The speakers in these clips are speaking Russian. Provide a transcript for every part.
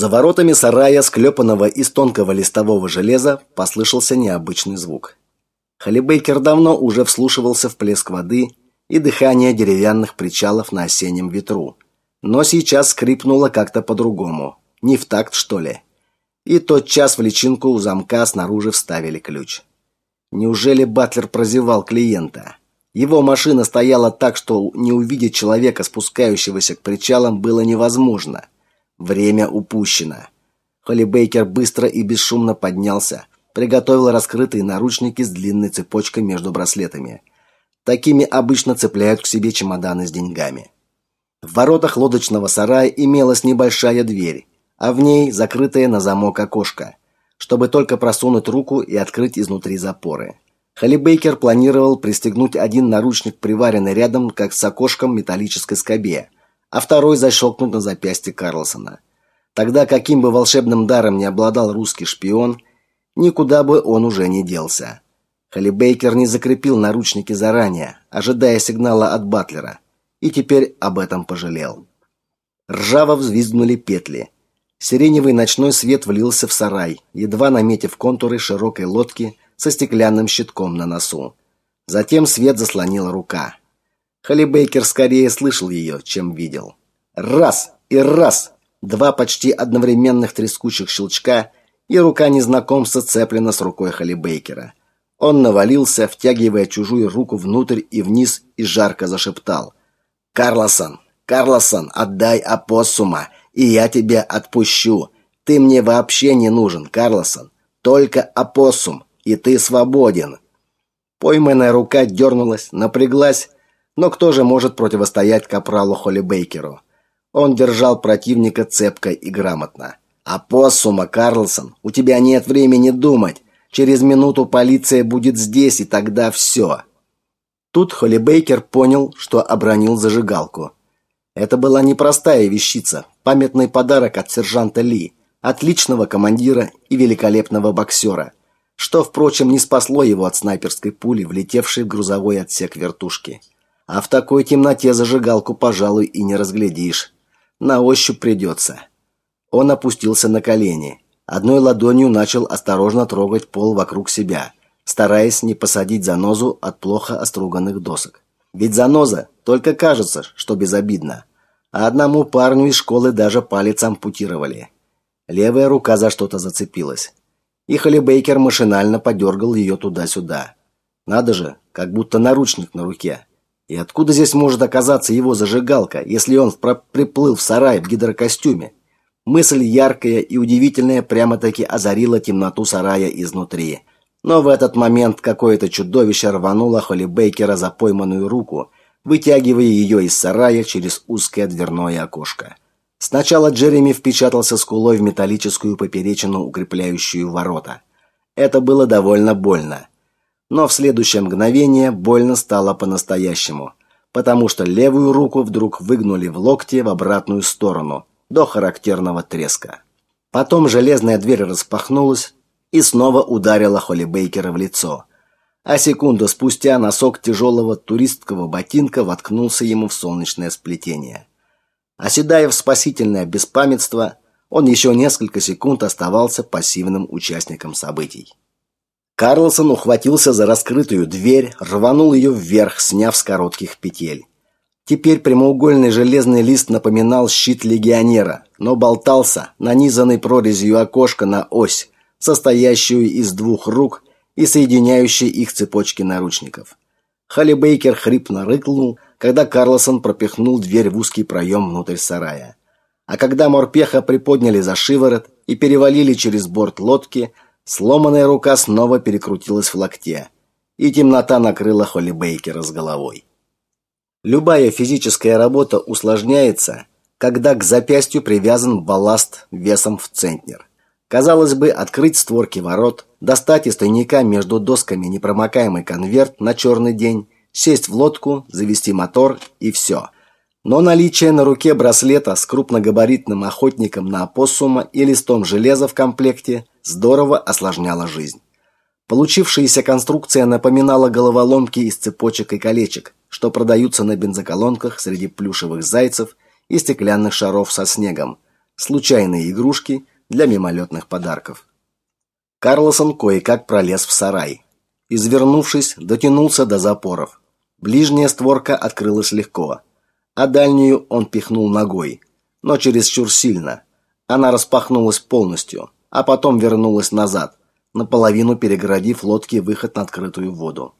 За воротами сарая, склепанного из тонкого листового железа, послышался необычный звук. Халибейкер давно уже вслушивался в плеск воды и дыхание деревянных причалов на осеннем ветру. Но сейчас скрипнуло как-то по-другому. Не в такт, что ли? И тот час в личинку у замка снаружи вставили ключ. Неужели Батлер прозевал клиента? Его машина стояла так, что не увидеть человека, спускающегося к причалам, было невозможно. Время упущено. Холли Бейкер быстро и бесшумно поднялся, приготовил раскрытые наручники с длинной цепочкой между браслетами. Такими обычно цепляют к себе чемоданы с деньгами. В воротах лодочного сарая имелась небольшая дверь, а в ней закрытое на замок окошко, чтобы только просунуть руку и открыть изнутри запоры. Холли Бейкер планировал пристегнуть один наручник, приваренный рядом, как с окошком металлической скобе, а второй защелкнуть на запястье Карлсона. Тогда каким бы волшебным даром не обладал русский шпион, никуда бы он уже не делся. Холли Бейкер не закрепил наручники заранее, ожидая сигнала от Батлера, и теперь об этом пожалел. Ржаво взвизгнули петли. Сиреневый ночной свет влился в сарай, едва наметив контуры широкой лодки со стеклянным щитком на носу. Затем свет заслонила рука. Холли Бейкер скорее слышал ее, чем видел. Раз и раз! Два почти одновременных трескучих щелчка, и рука незнакомца цеплена с рукой Холли Бейкера. Он навалился, втягивая чужую руку внутрь и вниз, и жарко зашептал. «Карлосон! Карлосон, отдай опоссума, и я тебя отпущу! Ты мне вообще не нужен, Карлосон! Только опоссум, и ты свободен!» Пойманная рука дернулась, напряглась, но кто же может противостоять капралу Холли Бейкеру? Он держал противника цепко и грамотно. «Апоссума, Карлсон, у тебя нет времени думать. Через минуту полиция будет здесь, и тогда все». Тут Холли Бейкер понял, что обронил зажигалку. Это была непростая вещица, памятный подарок от сержанта Ли, отличного командира и великолепного боксера, что, впрочем, не спасло его от снайперской пули, влетевшей в грузовой отсек вертушки. А в такой темноте зажигалку, пожалуй, и не разглядишь. На ощупь придется. Он опустился на колени. Одной ладонью начал осторожно трогать пол вокруг себя, стараясь не посадить занозу от плохо оструганных досок. Ведь заноза только кажется, что безобидна. А одному парню из школы даже палец ампутировали. Левая рука за что-то зацепилась. И Холли Бейкер машинально подергал ее туда-сюда. Надо же, как будто наручник на руке. И откуда здесь может оказаться его зажигалка, если он приплыл в сарай в гидрокостюме? Мысль яркая и удивительная прямо-таки озарила темноту сарая изнутри. Но в этот момент какое-то чудовище рвануло Холли Бейкера за пойманную руку, вытягивая ее из сарая через узкое дверное окошко. Сначала Джереми впечатался скулой в металлическую поперечину, укрепляющую ворота. Это было довольно больно. Но в следующее мгновение больно стало по-настоящему, потому что левую руку вдруг выгнули в локте в обратную сторону, до характерного треска. Потом железная дверь распахнулась и снова ударила Холли Бейкера в лицо. А секунду спустя носок тяжелого туристского ботинка воткнулся ему в солнечное сплетение. Оседая в спасительное беспамятство, он еще несколько секунд оставался пассивным участником событий. Карлсон ухватился за раскрытую дверь, рванул ее вверх, сняв с коротких петель. Теперь прямоугольный железный лист напоминал щит легионера, но болтался, нанизанный прорезью окошка на ось, состоящую из двух рук и соединяющей их цепочки наручников. Халли Бейкер хрипно рыкнул, когда Карлсон пропихнул дверь в узкий проем внутрь сарая. А когда морпеха приподняли за шиворот и перевалили через борт лодки, Сломанная рука снова перекрутилась в локте, и темнота накрыла Холли Бейкера с головой. Любая физическая работа усложняется, когда к запястью привязан балласт весом в центнер. Казалось бы, открыть створки ворот, достать из тайника между досками непромокаемый конверт на черный день, сесть в лодку, завести мотор и все. Но наличие на руке браслета с крупногабаритным охотником на опоссума и листом железа в комплекте здорово осложняла жизнь. Получившаяся конструкция напоминала головоломки из цепочек и колечек, что продаются на бензоколонках среди плюшевых зайцев и стеклянных шаров со снегом, случайные игрушки для мимолетных подарков. Карлосон кое-как пролез в сарай. Извернувшись, дотянулся до запоров. Ближняя створка открылась легко, а дальнюю он пихнул ногой, но чересчур сильно. Она распахнулась полностью, а потом вернулась назад, наполовину перегородив лодке выход на открытую воду.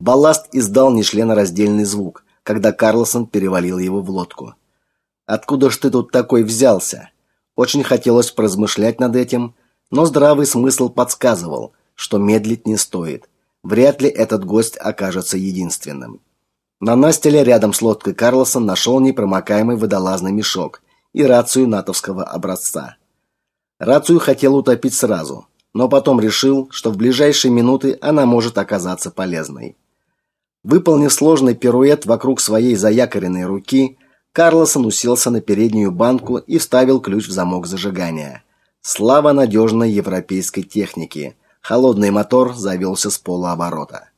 Балласт издал нечленораздельный звук, когда Карлсон перевалил его в лодку. Откуда ж ты тут такой взялся? Очень хотелось поразмышлять над этим, но здравый смысл подсказывал, что медлить не стоит. Вряд ли этот гость окажется единственным. На настиле рядом с лодкой Карлсон нашел непромокаемый водолазный мешок и рацию натовского образца. Рацию хотел утопить сразу, но потом решил, что в ближайшие минуты она может оказаться полезной. Выполнив сложный пируэт вокруг своей заякоренной руки, Карлосон уселся на переднюю банку и вставил ключ в замок зажигания. Слава надежной европейской технике. Холодный мотор завелся с полуоборота.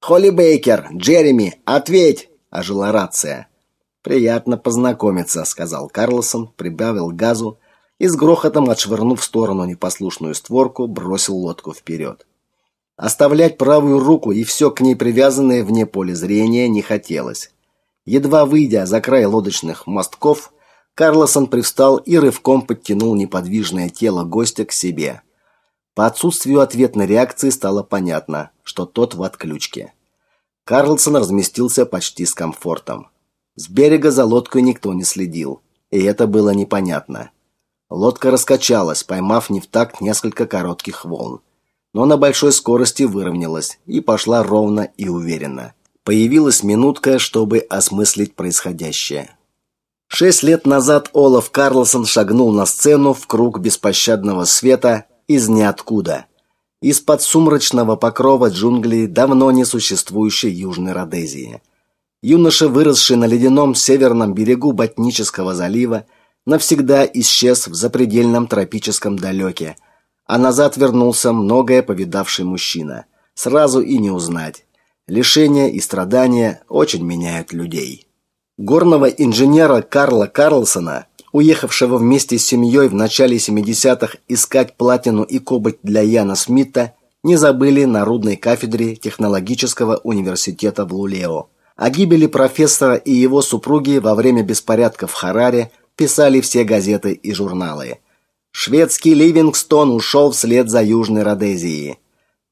«Холли Бейкер! Джереми! Ответь!» – ожила рация. «Приятно познакомиться», – сказал Карлосон, прибавил газу и с грохотом, отшвырнув в сторону непослушную створку, бросил лодку вперед. Оставлять правую руку и все к ней привязанное вне поля зрения не хотелось. Едва выйдя за край лодочных мостков, Карлосон привстал и рывком подтянул неподвижное тело гостя к себе. По отсутствию ответной реакции стало понятно, что тот в отключке. Карлсон разместился почти с комфортом. С берега за лодкой никто не следил, и это было непонятно. Лодка раскачалась, поймав не в такт несколько коротких волн, но на большой скорости выровнялась и пошла ровно и уверенно. Появилась минутка, чтобы осмыслить происходящее. Шесть лет назад Олаф Карлсон шагнул на сцену в круг беспощадного света из ниоткуда. Из-под сумрачного покрова джунглей давно не существующей Южной Родезии. Юноша, выросший на ледяном северном берегу Ботнического залива, навсегда исчез в запредельном тропическом далеке, а назад вернулся многое повидавший мужчина. Сразу и не узнать. Лишения и страдания очень меняют людей. Горного инженера Карла Карлсона, уехавшего вместе с семьей в начале 70-х искать платину и кобальт для Яна Смита, не забыли на рудной кафедре технологического университета в Лулео. О гибели профессора и его супруги во время беспорядков в Хараре писали все газеты и журналы. Шведский Ливингстон ушел вслед за Южной Родезией.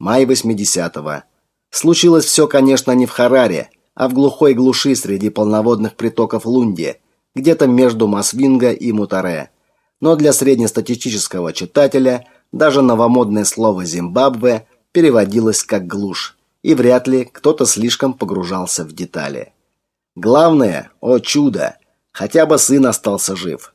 Май 80-го. Случилось все, конечно, не в Хараре, а в глухой глуши среди полноводных притоков Лунди, где-то между Масвинга и Мутаре. Но для среднестатистического читателя даже новомодное слово Зимбабве переводилось как глушь, и вряд ли кто-то слишком погружался в детали. Главное, о чудо, хотя бы сын остался жив.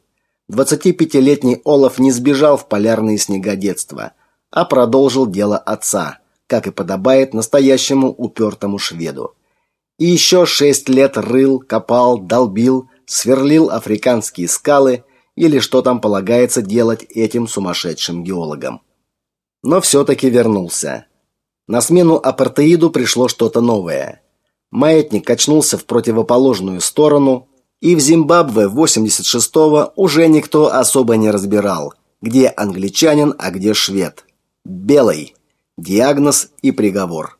25-летний Олаф не сбежал в полярные снега детства, а продолжил дело отца – как и подобает настоящему упертому шведу. И еще шесть лет рыл, копал, долбил, сверлил африканские скалы или что там полагается делать этим сумасшедшим геологам. Но все-таки вернулся. На смену апартеиду пришло что-то новое. Маятник качнулся в противоположную сторону, и в Зимбабве 86-го уже никто особо не разбирал, где англичанин, а где швед. Белый диагноз и приговор.